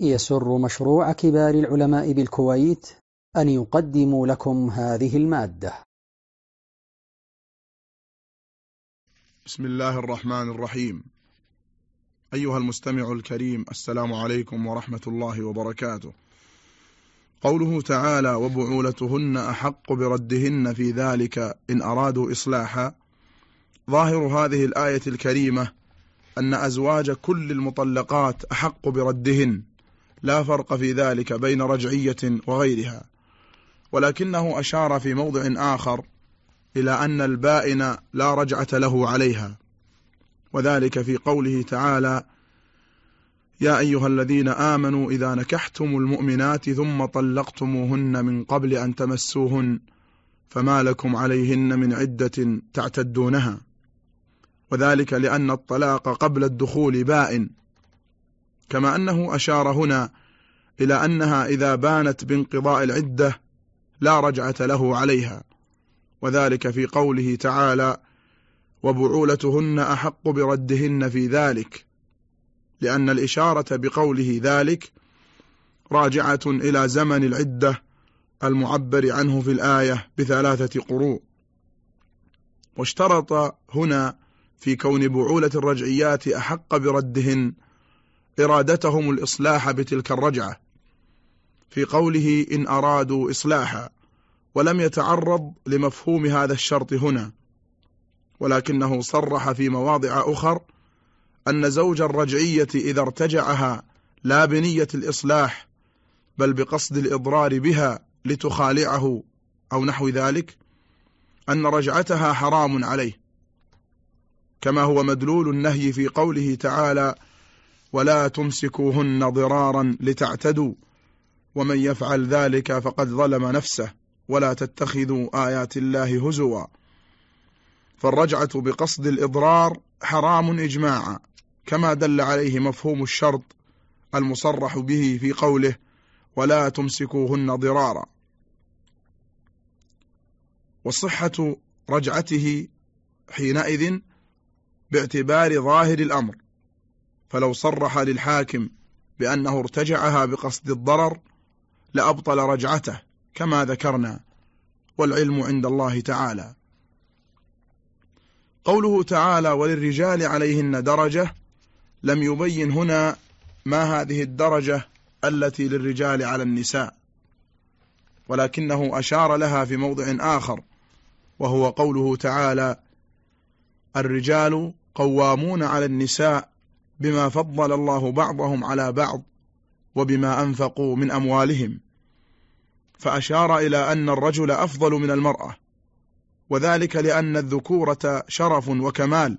يسر مشروع كبار العلماء بالكويت أن يقدم لكم هذه المادة. بسم الله الرحمن الرحيم. أيها المستمع الكريم السلام عليكم ورحمة الله وبركاته. قوله تعالى وبعولتهن أحق بردهن في ذلك إن أرادوا إصلاحا ظاهر هذه الآية الكريمة أن أزواج كل المطلقات أحق بردهن. لا فرق في ذلك بين رجعية وغيرها. ولكنه أشار في موضع آخر إلى أن البائن لا رجعة له عليها. وذلك في قوله تعالى يا أيها الذين آمنوا إذا نكحتم المؤمنات ثم طلقتموهن من قبل أن تمسوهن فما لكم عليهن من عدة تعتدونها. وذلك لأن الطلاق قبل الدخول بائن. كما أنه أشار هنا إلى أنها إذا بانت بانقضاء العدة لا رجعة له عليها وذلك في قوله تعالى وبعولتهن أحق بردهن في ذلك لأن الإشارة بقوله ذلك راجعة إلى زمن العدة المعبر عنه في الآية بثلاثة قروء. واشترط هنا في كون بعولة الرجعيات أحق بردهن إرادتهم الإصلاح بتلك الرجعة. في قوله إن أرادوا إصلاحا ولم يتعرض لمفهوم هذا الشرط هنا. ولكنه صرح في مواضع أخر أن زوج الرجعية إذا ارتجعها لا بنية الإصلاح بل بقصد الإضرار بها لتخالعه أو نحو ذلك أن رجعتها حرام عليه. كما هو مدلول النهي في قوله تعالى ولا تمسكوهن ضرارا لتعتدوا. ومن يفعل ذلك فقد ظلم نفسه ولا تتخذوا آيات الله هزوا. فالرجعة بقصد الإضرار حرام إجماعا كما دل عليه مفهوم الشرط المصرح به في قوله ولا تمسكوهن ضرارا. وصحة رجعته حينئذ باعتبار ظاهر الأمر. فلو صرح للحاكم بأنه ارتجعها بقصد الضرر لأبطل رجعته كما ذكرنا والعلم عند الله تعالى. قوله تعالى وللرجال عليهن درجة لم يبين هنا ما هذه الدرجة التي للرجال على النساء ولكنه أشار لها في موضع آخر وهو قوله تعالى الرجال قوامون على النساء بما فضل الله بعضهم على بعض وبما أنفقوا من أموالهم. فأشار إلى أن الرجل أفضل من المرأة وذلك لأن الذكورة شرف وكمال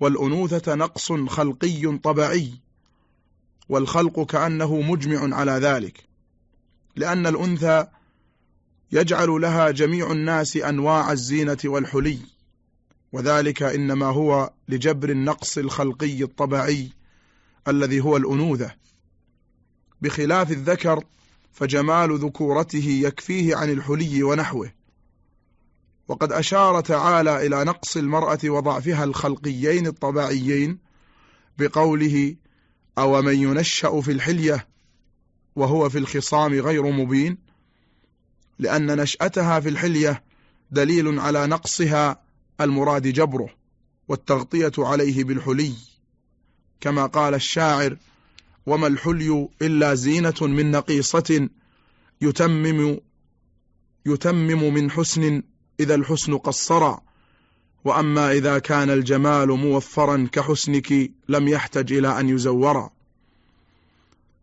والأنوثة نقص خلقي طبعي والخلق كأنه مجمع على ذلك لأن الأنثى يجعل لها جميع الناس أنواع الزينة والحلي. وذلك إنما هو لجبر النقص الخلقي الطبعي الذي هو الأنوثة بخلاف الذكر فجمال ذكورته يكفيه عن الحلي ونحوه. وقد أشار تعالى إلى نقص المرأة وضعفها الخلقيين الطبيعيين بقوله أو من ينشأ في الحلية وهو في الخصام غير مبين لأن نشأتها في الحلية دليل على نقصها المراد جبره والتغطية عليه بالحلي كما قال الشاعر وما الحلي إلا زينة من نقيصة يتمم يتمم من حسن إذا الحسن قصرا وأما إذا كان الجمال موفرا كحسنك لم يحتج إلى أن يزورا.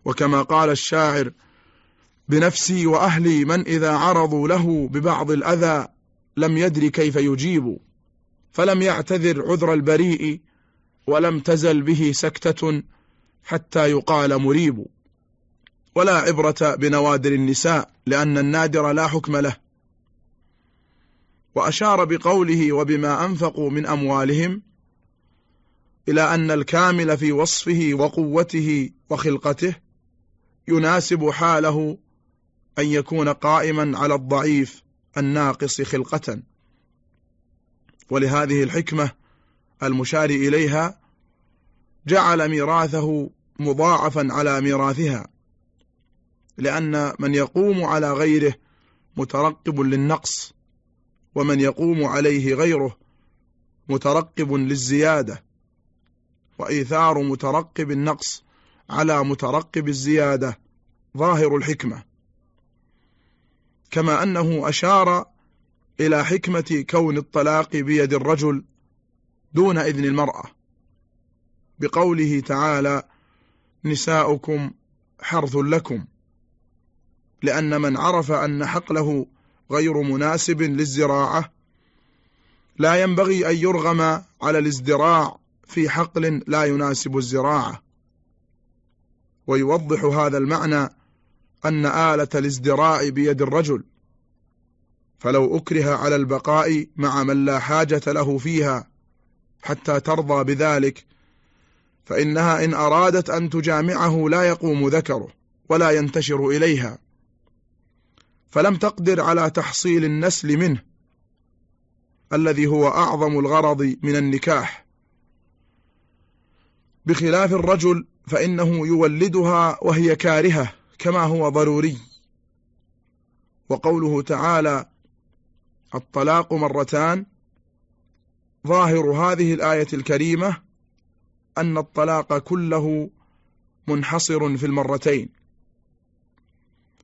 وكما قال الشاعر بنفسي وأهلي من إذا عرضوا له ببعض الأذى لم يدر كيف يجيب فلم يعتذر عذر البريء ولم تزل به سكتة حتى يقال مريب. ولا عبرة بنوادر النساء لأن النادر لا حكم له. وأشار بقوله وبما أنفقوا من أموالهم إلى أن الكامل في وصفه وقوته وخلقته يناسب حاله أن يكون قائما على الضعيف الناقص خلقة. ولهذه الحكمة المشار إليها جعل ميراثه مضاعفا على ميراثها لأن من يقوم على غيره مترقب للنقص ومن يقوم عليه غيره مترقب للزيادة وإيثار مترقب النقص على مترقب الزيادة ظاهر الحكمة. كما أنه أشار إلى حكمة كون الطلاق بيد الرجل دون إذن المرأة. بقوله تعالى نساؤكم حرث لكم. لأن من عرف أن حقله غير مناسب للزراعة لا ينبغي أن يرغم على الازدراع في حقل لا يناسب الزراعة. ويوضح هذا المعنى أن آلة الازدراع بيد الرجل. فلو أكره على البقاء مع من لا حاجة له فيها حتى ترضى بذلك فإنها إن أرادت أن تجامعه لا يقوم ذكره ولا ينتشر إليها. فلم تقدر على تحصيل النسل منه الذي هو أعظم الغرض من النكاح. بخلاف الرجل فإنه يولدها وهي كارهة كما هو ضروري. وقوله تعالى الطلاق مرتان. ظاهر هذه الآية الكريمة أن الطلاق كله منحصر في المرتين.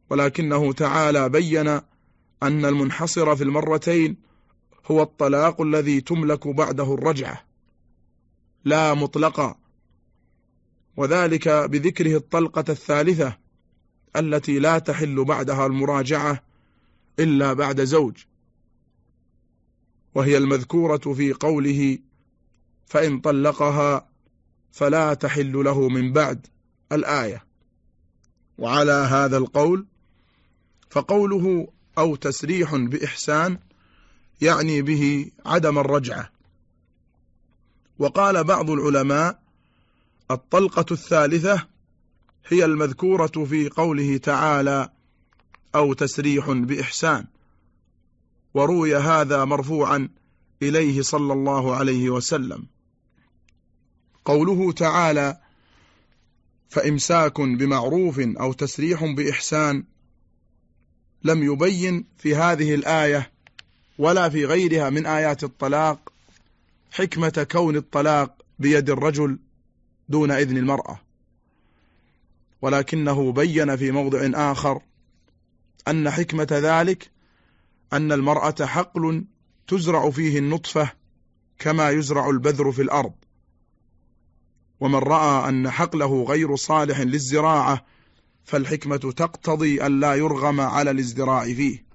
ولكنه تعالى بين أن المنحصر في المرتين هو الطلاق الذي تملك بعده الرجعة لا مطلقا وذلك بذكره الطلقة الثالثة التي لا تحل بعدها المراجعة إلا بعد زوج. وهي المذكورة في قوله فإن طلقها فلا تحل له من بعد الآية. وعلى هذا القول فقوله أو تسريح بإحسان يعني به عدم الرجعة. وقال بعض العلماء الطلقة الثالثة هي المذكورة في قوله تعالى أو تسريح بإحسان. وروي هذا مرفوعا إليه صلى الله عليه وسلم. قوله تعالى فإمساك بمعروف أو تسريح بإحسان لم يبين في هذه الآية ولا في غيرها من آيات الطلاق حكمة كون الطلاق بيد الرجل دون إذن المرأة. ولكنه بين في موضع آخر أن حكمة ذلك أن المرأة حقل تزرع فيه النطفة كما يزرع البذر في الأرض. ومن رأى أن حقله غير صالح للزراعة فالحكمة تقتضي أن لا يرغم على الازدراع فيه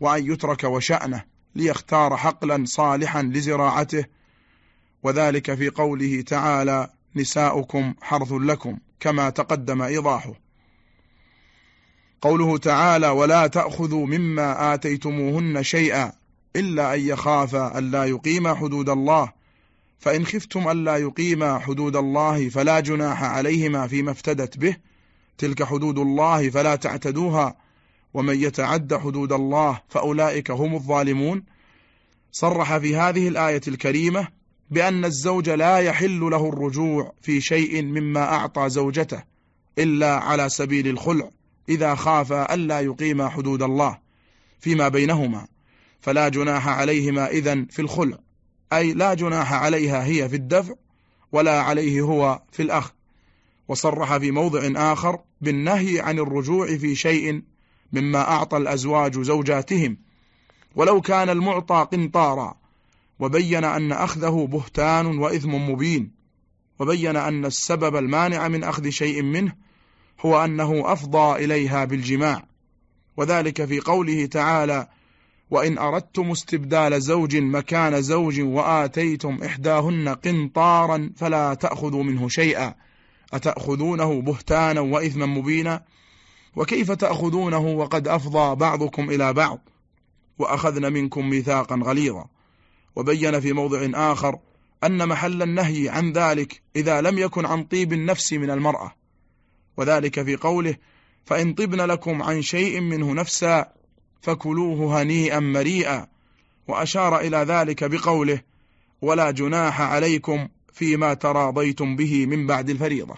وأن يترك وشأنه ليختار حقلا صالحا لزراعته. وذلك في قوله تعالى نساؤكم حرث لكم كما تقدم إيضاحه. قوله تعالى ولا تأخذوا مما آتيتموهن شيئا إلا أن يخافا ألا يقيما حدود الله. فإن خفتم ألا يقيما حدود الله فلا جناح عليهما فيما افتدت به. تلك حدود الله فلا تعتدوها. ومن يتعد حدود الله فأولئك هم الظالمون. صرح في هذه الآية الكريمة بأن الزوج لا يحل له الرجوع في شيء مما أعطى زوجته إلا على سبيل الخلع. إذا خاف ألا يقيم حدود الله فيما بينهما فلا جناح عليهما إذن في الخلع أي لا جناح عليها هي في الدفع ولا عليه هو في الأخذ. وصرح في موضع آخر بالنهي عن الرجوع في شيء مما أعطى الأزواج زوجاتهم. ولو كان المعطى قنطارا وبين أن أخذه بهتان وإثم مبين وبين أن السبب المانع من أخذ شيء منه هو أنه أفضى إليها بالجماع. وذلك في قوله تعالى وإن أردتم استبدال زوج مكان زوج وآتيتم إحداهن قنطارا فلا تأخذوا منه شيئا. أتأخذونه بهتانا وإثما مبينا؟ وكيف تأخذونه وقد أفضى بعضكم إلى بعض؟ وأخذن منكم ميثاقا غليظا. وبين في موضع آخر أن محل النهي عن ذلك إذا لم يكن عن طيب النفس من المرأة. وذلك في قوله فإن طبن لكم عن شيء منه نفسا فكلوه هنيئا مريئا وأشار إلى ذلك بقوله ولا جناح عليكم فيما تراضيتم به من بعد الفريضة.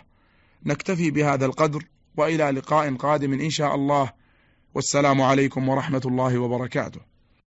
نكتفي بهذا القدر وإلى لقاء قادم إن شاء الله. والسلام عليكم ورحمة الله وبركاته.